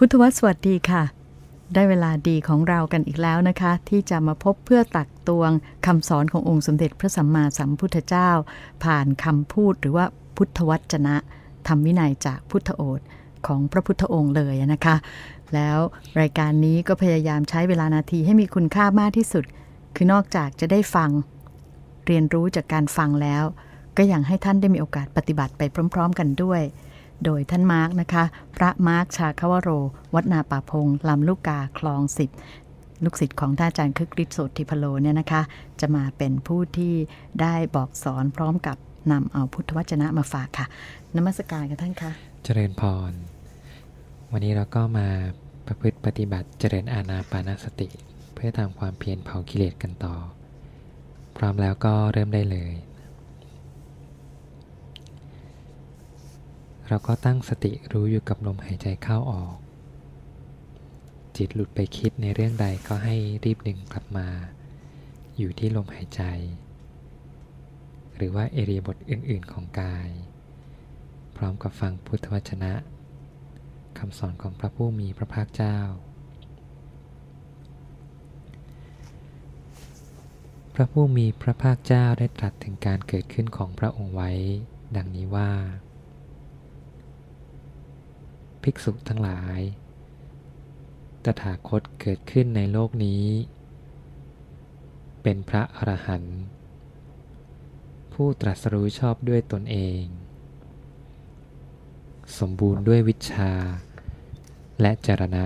พุทธวสวัสดีค่ะ ได้เวลาดีของเรากันอีกแล้วนะคะ ที่จะมาพบเพื่อตักตวงคำสอนขององค์สมเด็จพระสัมมาสัมพุทธเจ้า ผ่านคำพูดหรือว่าพุทธวจนะธรรมวินัยจากพุทธโอษของพระพุทธองค์เลยนะคะ แล้วรายการนี้ก็พยายามใช้เวลานาทีให้มีคุณค่ามากที่สุด คือนอกจากจะได้ฟัง เรียนรู้จากการฟังแล้ว ก็ยังให้ท่านได้มีโอกาสปฏิบัติไปพร้อม ๆ กันด้วย โดยท่านมาร์กนะคะ พระมาร์กชาคาวโร วัดนาป่าพงลำลูกกาคลองสิบลูกศิษย์ของท่านอาจารย์คึกฤทธิ์โสติพโลเนี่ยนะคะ จะมาเป็นผู้ที่ได้บอกสอนพร้อมกับนำเอาพุทธวจนะมาฝากค่ะนมัสการกันท่านคะเจริญพร วันนี้เราก็มาประพฤติปฏิบัติเจริญอาณาปานสติ เพื่อทำความเพียรเผากิเลสกันต่อ พร้อมแล้วก็เริ่มได้เลย เราก็ตั้งสติรู้อยู่กับลมหายใจเข้าออก จิตหลุดไปคิดในเรื่องใดก็ให้รีบดึงกลับมา อยู่ที่ลมหายใจ หรือว่าเอเรียบทอื่น ๆ ของกาย พร้อมกับฟังพุทธวจนะคำสอนของพระผู้มีพระภาคเจ้า พระผู้มีพระภาคเจ้าได้ตรัสถึงการเกิดขึ้นของพระองค์ไว้ ดังนี้ว่า ภิกษุทั้งหลาย ตถาคตเกิดขึ้นในโลกนี้ เป็นพระอรหันต์ ผู้ตรัสรู้ชอบด้วยตนเอง สมบูรณ์ด้วยวิชา และจรณะ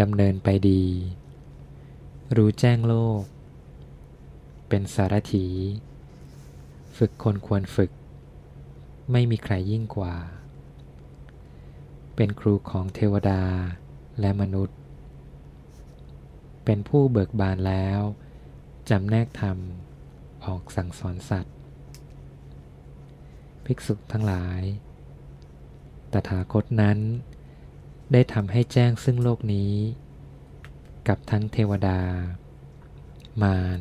ดำเนินไปดี รู้แจ้งโลก เป็นสารถี ฝึกคนควรฝึกไม่มีใครยิ่งกว่า เป็นครูของเทวดาและมนุษย์ เป็นผู้เบิกบานแล้วจำแนกธรรมออกสั่งสอนสัตว์ ภิกษุทั้งหลาย ตถาคตนั้น ได้ทำให้แจ้งซึ่งโลกนี้ กับทั้งเทวดา มาร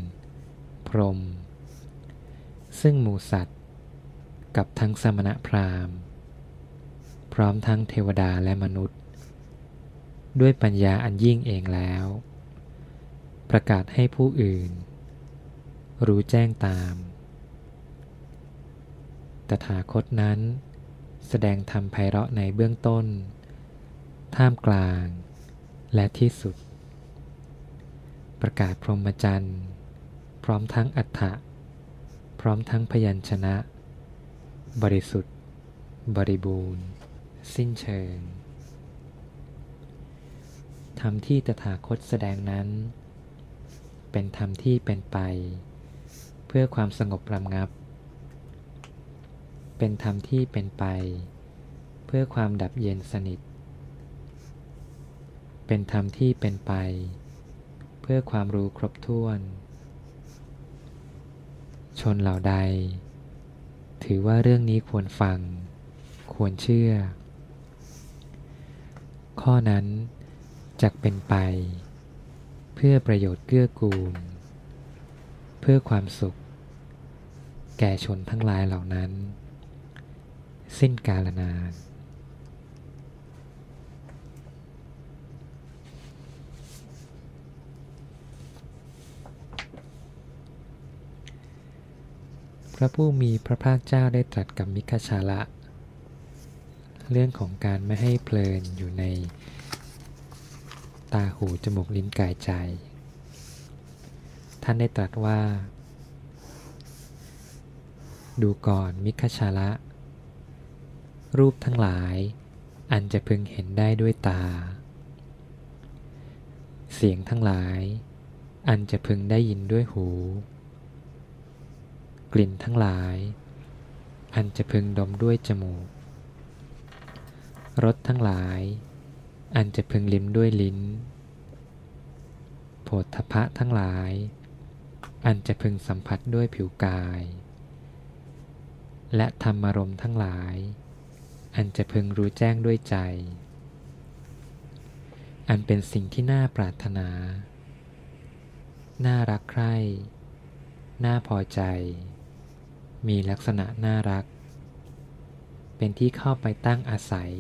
พรหมซึ่งหมูสัตว์ กับทั้งสมณะพราหมณ์ ร้อมทั้งเทวดาและมนุษย์ ด้วยปัญญาอันยิ่งเองแล้ว ประกาศให้ผู้อื่น รู้แจ้งตาม ตถาคตนั้น แสดงธรรมไพเราะในเบื้องต้น ท่ามกลาง และที่สุด ประกาศพรหมจรรย์พร้อมทั้งอัฏฐะพร้อมทั้งพยัญชนะ บริสุทธิ์ บริบูรณ์ สิ้นเชิงธรรมที่ตถาคตแสดงนั้น เป็นธรรมที่เป็นไป เพื่อความสงบระงับ เป็นธรรมที่เป็นไป เพื่อความดับเย็นสนิท เป็นธรรมที่เป็นไป เพื่อความรู้ครบถ้วน ชนเหล่าใด ถือว่าเรื่องนี้ควรฟัง ควรเชื่อ ข้อนั้นจักเป็นไป เพื่อประโยชน์เกื้อกูล เพื่อความสุข แก่ชนทั้งหลายเหล่านั้น สิ้นกาลนานพระผู้มีพระภาคเจ้าได้ตรัสกับมิคชาละ เรื่องของการไม่ให้เพลินอยู่ในตาหูจมูกลิ้นกายใจ ท่านได้ตรัสว่า ดูก่อนมิคชาละ รูปทั้งหลาย อันจะพึงเห็นได้ด้วยตา เสียงทั้งหลาย อันจะพึงได้ยินด้วยหู กลิ่นทั้งหลาย อันจะพึงดมด้วยจมูก รสทั้งหลาย อันจะพึงลิ้มด้วยลิ้นโผฏฐพะทั้งหลาย อันจะพึงสัมผัสด้วยผิวกาย และธรรมารมณ์ทั้งหลาย อันจะพึงรู้แจ้งด้วยใจ อันเป็นสิ่งที่น่าปรารถนา น่ารักใคร่ น่าพอใจ มีลักษณะน่ารัก เป็นที่เข้าไปตั้งอาศัย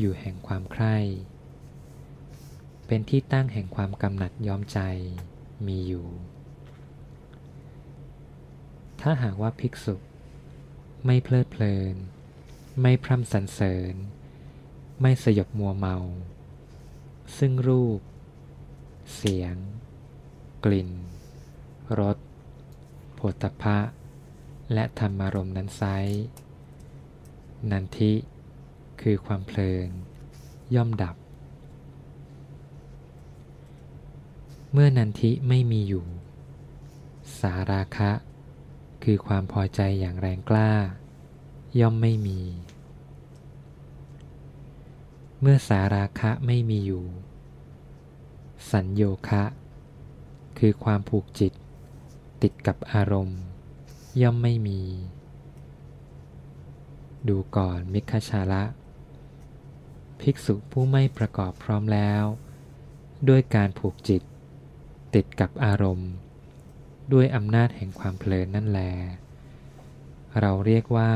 อยู่แห่งความใคร่ เป็นที่ตั้งแห่งความกำหนัดยอมใจมีอยู่ ถ้าหากว่าภิกษุไม่เพลิดเพลิน ไม่พร่ำสรรเสริญ ไม่สยบมัวเมา ซึ่งรูป เสียง กลิ่น รสผลตภะและธรรมารมณ์นั้นไซนันทิ คือความเพลินย่อมดับ เมื่อนันทิไม่มีอยู่ สาราคะ คือความพอใจอย่างแรงกล้า ย่อมไม่มี เมื่อสาราคะไม่มีอยู่ สัญโยคะ คือความผูกจิต ติดกับอารมณ์ ย่อมไม่มีดูก่อนมิคชาละ ภิกษุผู้ไม่ประกอบพร้อมแล้ว ด้วยการผูกจิต ติดกับอารมณ์ ด้วยอำนาจแห่งความเพลินนั่นแล เราเรียกว่า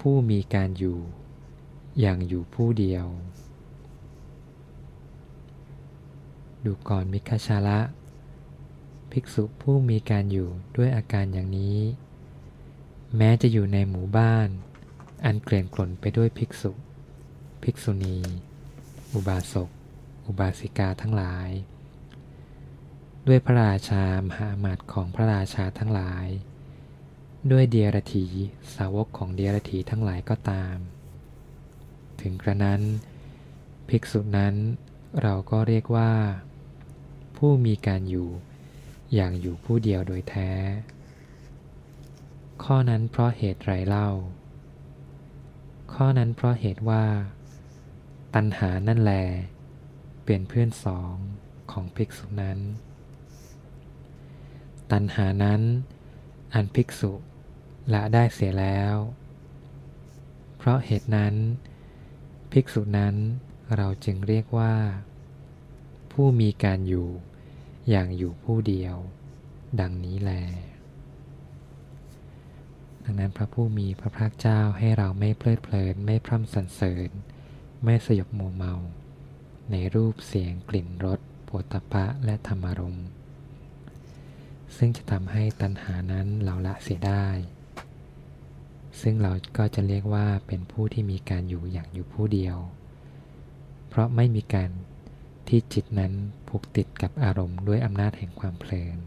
ผู้มีการอยู่ อย่างอยู่ผู้เดียว ดูก่อนมิคชาละ ภิกษุผู้มีการอยู่ด้วยอาการอย่างนี้ แม้จะอยู่ในหมู่บ้าน อันเกลื่อนกล่นไปด้วยภิกษุ ภิกษุณี อุบาสก อุบาสิกาทั้งหลาย ด้วยพระราชามหามาตของพระราชาทั้งหลาย ด้วยเดียรถีสาวกของเดียรถีทั้งหลายก็ตาม ถึงกระนั้น ภิกษุนั้นเราก็เรียกว่า ผู้มีการอยู่อย่างอยู่ผู้เดียวโดยแท้ ข้อนั้นเพราะเหตุไรเล่า ข้อนั้นเพราะเหตุว่า ตัณหานั่นแล เป็นเพื่อนสองของภิกษุนั้น ตัณหานั้น อันภิกษุละได้เสียแล้ว เพราะเหตุนั้น ภิกษุนั้นเราจึงเรียกว่า ผู้มีการอยู่อย่างอยู่ผู้เดียว ดังนี้แล ดังนั้นพระผู้มีพระภาคเจ้าให้เราไม่เพลิดเพลินไม่พร่ำสรรเสริญ ไม่สยบมัวเมา ในรูปเสียงกลิ่นรสโผฏฐะและธรรมารมณ์ ซึ่งจะทำให้ตัณหานั้นเราละเสียได้ ซึ่งเราก็จะเรียกว่าเป็นผู้ที่มีการอยู่อย่างอยู่ผู้เดียว เพราะไม่มีการที่จิตนั้นผูกติดกับอารมณ์ด้วยอำนาจแห่งความเพลิน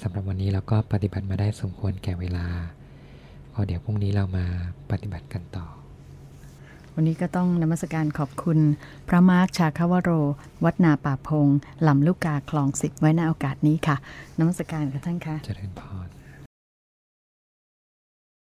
สำหรับวันนี้เราก็ปฏิบัติมาได้สมควรแก่เวลาก็เดี๋ยวพรุ่งนี้เรามาปฏิบัติกันต่อ วันนี้ก็ต้องนมัสการขอบคุณ พระมาร์คชาคาวโร วัดนาป่าพงลำลูกกาคลองสิบไว้ในโอกาสนี้ค่ะนมัสการกับท่านค่ะเจริญพร